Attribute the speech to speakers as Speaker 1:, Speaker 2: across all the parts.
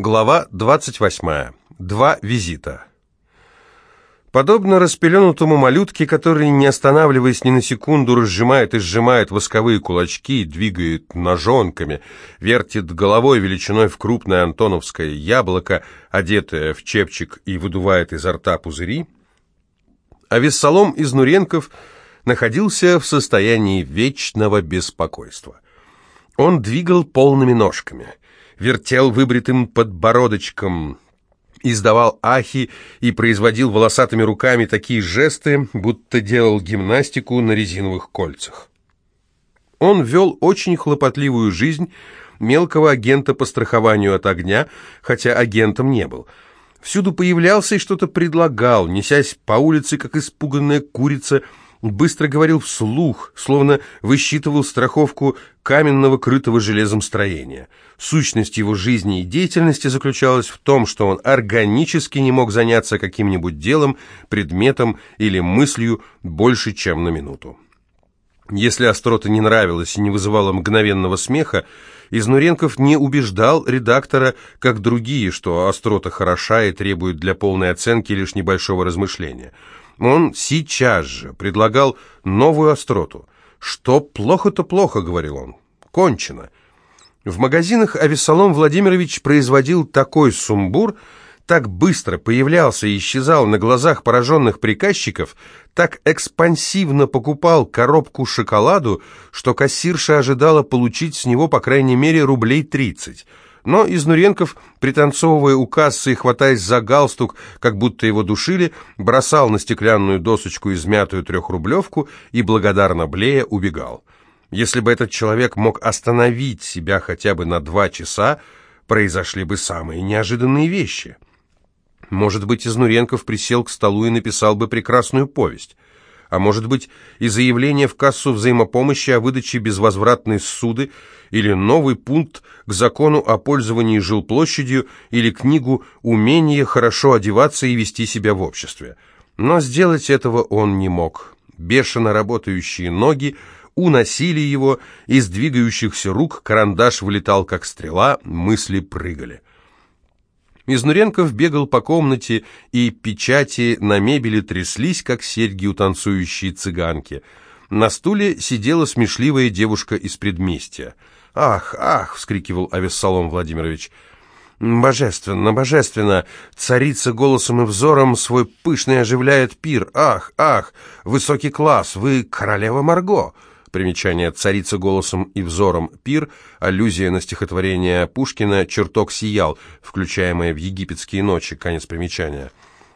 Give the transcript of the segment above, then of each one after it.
Speaker 1: Глава 28. Два визита. Подобно распеленутому малютке, который, не останавливаясь ни на секунду, разжимает и сжимает восковые кулачки, двигает ножонками, вертит головой величиной в крупное антоновское яблоко, одетое в чепчик и выдувает изо рта пузыри, а Вессалом из Нуренков находился в состоянии вечного беспокойства. Он двигал полными ножками – вертел выбритым подбородочком, издавал ахи и производил волосатыми руками такие жесты, будто делал гимнастику на резиновых кольцах. Он вел очень хлопотливую жизнь мелкого агента по страхованию от огня, хотя агентом не был. Всюду появлялся и что-то предлагал, несясь по улице, как испуганная курица – быстро говорил вслух, словно высчитывал страховку каменного крытого железом строения. Сущность его жизни и деятельности заключалась в том, что он органически не мог заняться каким-нибудь делом, предметом или мыслью больше, чем на минуту. Если острота не нравилась и не вызывала мгновенного смеха, Изнуренков не убеждал редактора, как другие, что острота хороша и требует для полной оценки лишь небольшого размышления – он сейчас же предлагал новую остроту. «Что плохо-то плохо», — говорил он, — «кончено». В магазинах Авессалом Владимирович производил такой сумбур, так быстро появлялся и исчезал на глазах пораженных приказчиков, так экспансивно покупал коробку шоколаду, что кассирша ожидала получить с него по крайней мере рублей тридцать. Но Изнуренков, пританцовывая у кассы и хватаясь за галстук, как будто его душили, бросал на стеклянную досочку измятую трехрублевку и, благодарно блея, убегал. Если бы этот человек мог остановить себя хотя бы на два часа, произошли бы самые неожиданные вещи. Может быть, Изнуренков присел к столу и написал бы прекрасную повесть а может быть и заявление в кассу взаимопомощи о выдаче безвозвратной суды, или новый пункт к закону о пользовании жилплощадью, или книгу «Умение хорошо одеваться и вести себя в обществе». Но сделать этого он не мог. Бешено работающие ноги уносили его, из двигающихся рук карандаш вылетал как стрела, мысли прыгали. Изнуренков бегал по комнате, и печати на мебели тряслись, как серьги у танцующей цыганки. На стуле сидела смешливая девушка из предместья. «Ах, ах!» — вскрикивал Авессалом Владимирович. «Божественно, божественно! Царица голосом и взором свой пышный оживляет пир! Ах, ах! Высокий класс! Вы королева Марго!» Примечание «Царица голосом и взором пир», аллюзия на стихотворение Пушкина «Чертог сиял», включаемое в «Египетские ночи», конец примечания.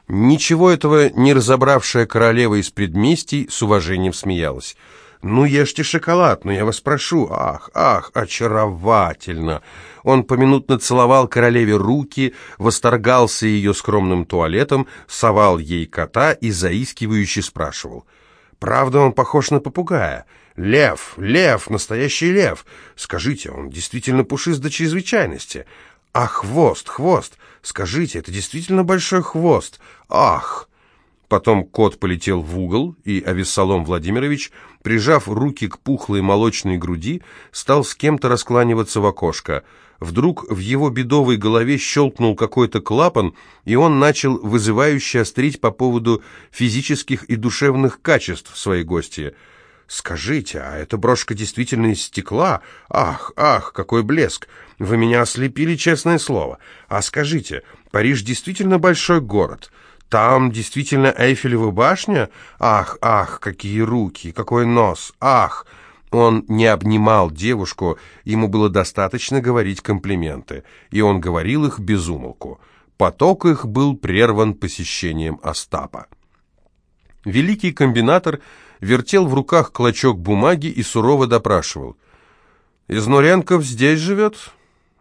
Speaker 1: Ничего этого не разобравшая королева из предместий с уважением смеялась. «Ну, ешьте шоколад, но я вас прошу. Ах, ах, очаровательно!» Он поминутно целовал королеве руки, восторгался ее скромным туалетом, совал ей кота и заискивающе спрашивал. «Правда, он похож на попугая?» Лев, лев, настоящий лев. Скажите, он действительно пушист до чрезвычайности. А хвост, хвост. Скажите, это действительно большой хвост. Ах! Потом кот полетел в угол, и Авессалом Владимирович, прижав руки к пухлой молочной груди, стал с кем-то раскланиваться в окошко. Вдруг в его бедовой голове щелкнул какой-то клапан, и он начал вызывающе острить по поводу физических и душевных качеств своей гости – «Скажите, а эта брошка действительно из стекла? Ах, ах, какой блеск! Вы меня ослепили, честное слово. А скажите, Париж действительно большой город? Там действительно Эйфелева башня? Ах, ах, какие руки, какой нос, ах!» Он не обнимал девушку, ему было достаточно говорить комплименты, и он говорил их без умолку. Поток их был прерван посещением Остапа. Великий комбинатор вертел в руках клочок бумаги и сурово допрашивал. «Изнуренков здесь живет?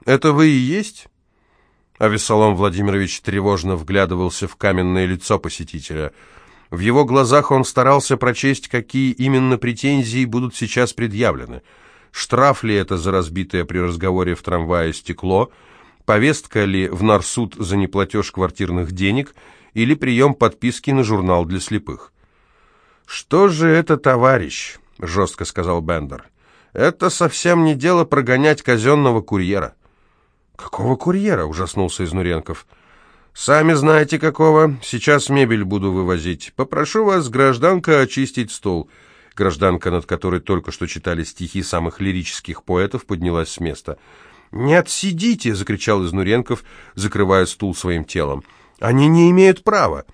Speaker 1: Это вы и есть?» А Весолом Владимирович тревожно вглядывался в каменное лицо посетителя. В его глазах он старался прочесть, какие именно претензии будут сейчас предъявлены. Штраф ли это за разбитое при разговоре в трамвае стекло, повестка ли в нарсуд за неплатеж квартирных денег или прием подписки на журнал для слепых. «Что же это, товарищ?» — жестко сказал Бендер. «Это совсем не дело прогонять казенного курьера». «Какого курьера?» — ужаснулся Изнуренков. «Сами знаете, какого. Сейчас мебель буду вывозить. Попрошу вас, гражданка, очистить стол». Гражданка, над которой только что читали стихи самых лирических поэтов, поднялась с места. «Не отсидите!» — закричал Изнуренков, закрывая стул своим телом. «Они не имеют права!»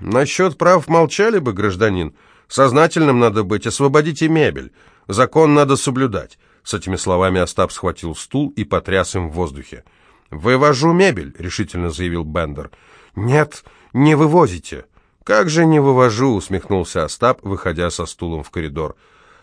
Speaker 1: «Насчет прав молчали бы, гражданин. Сознательным надо быть, освободите мебель. Закон надо соблюдать». С этими словами Остап схватил стул и потряс им в воздухе. «Вывожу мебель», — решительно заявил Бендер. «Нет, не вывозите». «Как же не вывожу?» — усмехнулся Остап, выходя со стулом в коридор.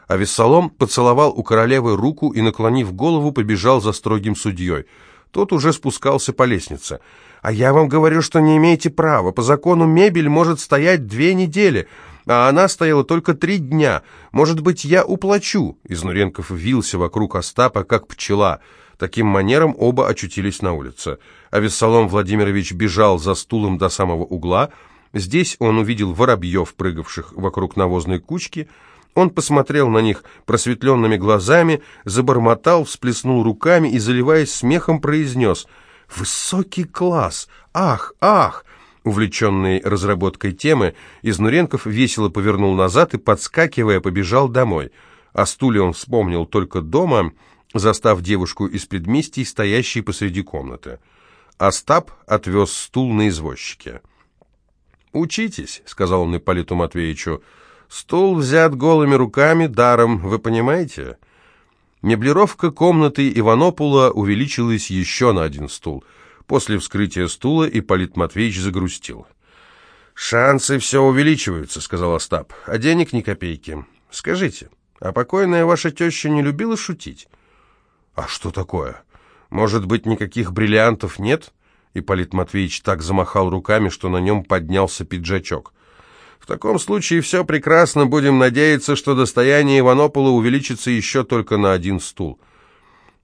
Speaker 1: А Вессалом поцеловал у королевы руку и, наклонив голову, побежал за строгим судьей. Тот уже спускался по лестнице. «А я вам говорю, что не имеете права. По закону мебель может стоять две недели, а она стояла только три дня. Может быть, я уплачу?» Изнуренков вился вокруг Остапа, как пчела — Таким манером оба очутились на улице. А Вессалом Владимирович бежал за стулом до самого угла. Здесь он увидел воробьев, прыгавших вокруг навозной кучки. Он посмотрел на них просветленными глазами, забормотал, всплеснул руками и, заливаясь смехом, произнес «Высокий класс! Ах, ах!» Увлеченный разработкой темы, Изнуренков весело повернул назад и, подскакивая, побежал домой. О стуле он вспомнил только дома — застав девушку из предместий, стоящей посреди комнаты. Остап отвез стул на извозчике. «Учитесь», — сказал он Ипполиту Матвеевичу, — «стул взят голыми руками, даром, вы понимаете?» Меблировка комнаты Иванопула увеличилась еще на один стул. После вскрытия стула Ипполит Матвеевич загрустил. «Шансы все увеличиваются», — сказал Остап, — «а денег ни копейки. Скажите, а покойная ваша теща не любила шутить?» «А что такое? Может быть, никаких бриллиантов нет?» Ипполит Матвеевич так замахал руками, что на нем поднялся пиджачок. «В таком случае все прекрасно. Будем надеяться, что достояние Иванопола увеличится еще только на один стул».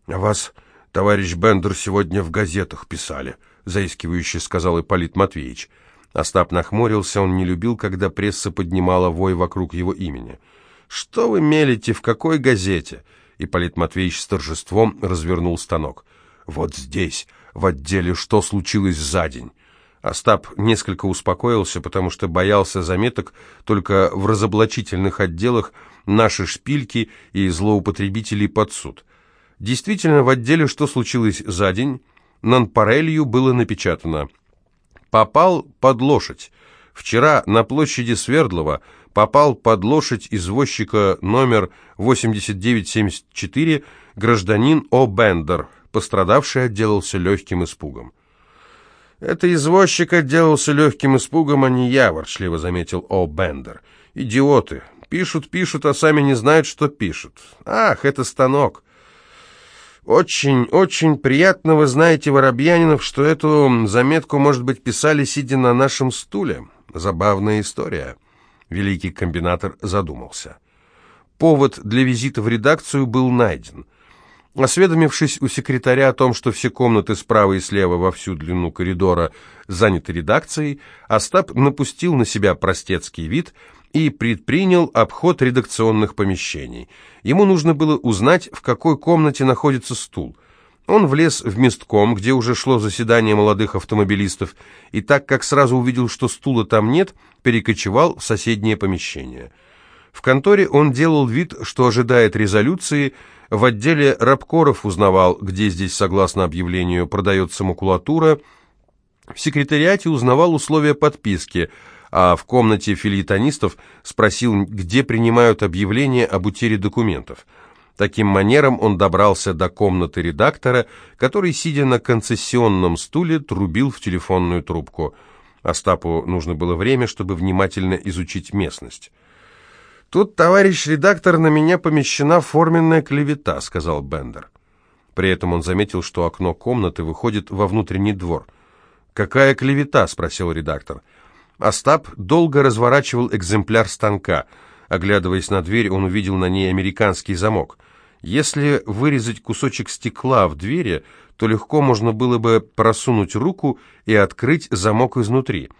Speaker 1: «А вас, товарищ Бендер, сегодня в газетах писали», — заискивающе сказал Ипполит Матвеевич. Остап нахмурился, он не любил, когда пресса поднимала вой вокруг его имени. «Что вы мелите? В какой газете?» Ипполит Матвеевич с торжеством развернул станок. «Вот здесь, в отделе «Что случилось за день?» Остап несколько успокоился, потому что боялся заметок только в разоблачительных отделах наши шпильки и злоупотребителей под суд. Действительно, в отделе «Что случилось за день?» Нанпарелью было напечатано «Попал под лошадь. Вчера на площади Свердлова попал под лошадь извозчика номер 8974 гражданин О. Бендер. Пострадавший отделался легким испугом. «Это извозчик отделался легким испугом, а не я», — ворчливо заметил О. Бендер. «Идиоты. Пишут, пишут, а сами не знают, что пишут. Ах, это станок». «Очень, очень приятно, вы знаете, Воробьянинов, что эту заметку, может быть, писали, сидя на нашем стуле. Забавная история». Великий комбинатор задумался. Повод для визита в редакцию был найден. Осведомившись у секретаря о том, что все комнаты справа и слева во всю длину коридора заняты редакцией, Остап напустил на себя простецкий вид и предпринял обход редакционных помещений. Ему нужно было узнать, в какой комнате находится стул. Он влез в местком, где уже шло заседание молодых автомобилистов, и так как сразу увидел, что стула там нет, перекочевал в соседнее помещение. В конторе он делал вид, что ожидает резолюции, в отделе рабкоров узнавал, где здесь, согласно объявлению, продается макулатура, в секретариате узнавал условия подписки, а в комнате филитонистов спросил, где принимают объявление об утере документов – Таким манером он добрался до комнаты редактора, который, сидя на концессионном стуле, трубил в телефонную трубку. Остапу нужно было время, чтобы внимательно изучить местность. «Тут, товарищ редактор, на меня помещена форменная клевета», — сказал Бендер. При этом он заметил, что окно комнаты выходит во внутренний двор. «Какая клевета?» — спросил редактор. Остап долго разворачивал экземпляр станка — Оглядываясь на дверь, он увидел на ней американский замок. Если вырезать кусочек стекла в двери, то легко можно было бы просунуть руку и открыть замок изнутри.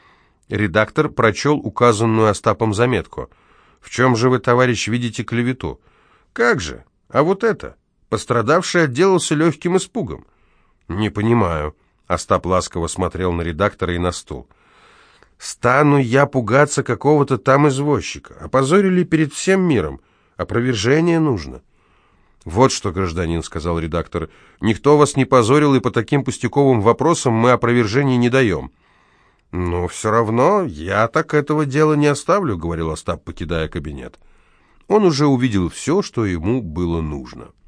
Speaker 1: Редактор прочел указанную Остапом заметку. «В чем же вы, товарищ, видите клевету?» «Как же? А вот это!» Пострадавший отделался легким испугом. «Не понимаю». Остап ласково смотрел на редактора и на стул. «Стану я пугаться какого-то там извозчика. Опозорили перед всем миром. Опровержение нужно». «Вот что, гражданин», — сказал редактор, — «никто вас не позорил, и по таким пустяковым вопросам мы опровержений не даем». «Но все равно я так этого дела не оставлю», — говорил Остап, покидая кабинет. Он уже увидел все, что ему было нужно.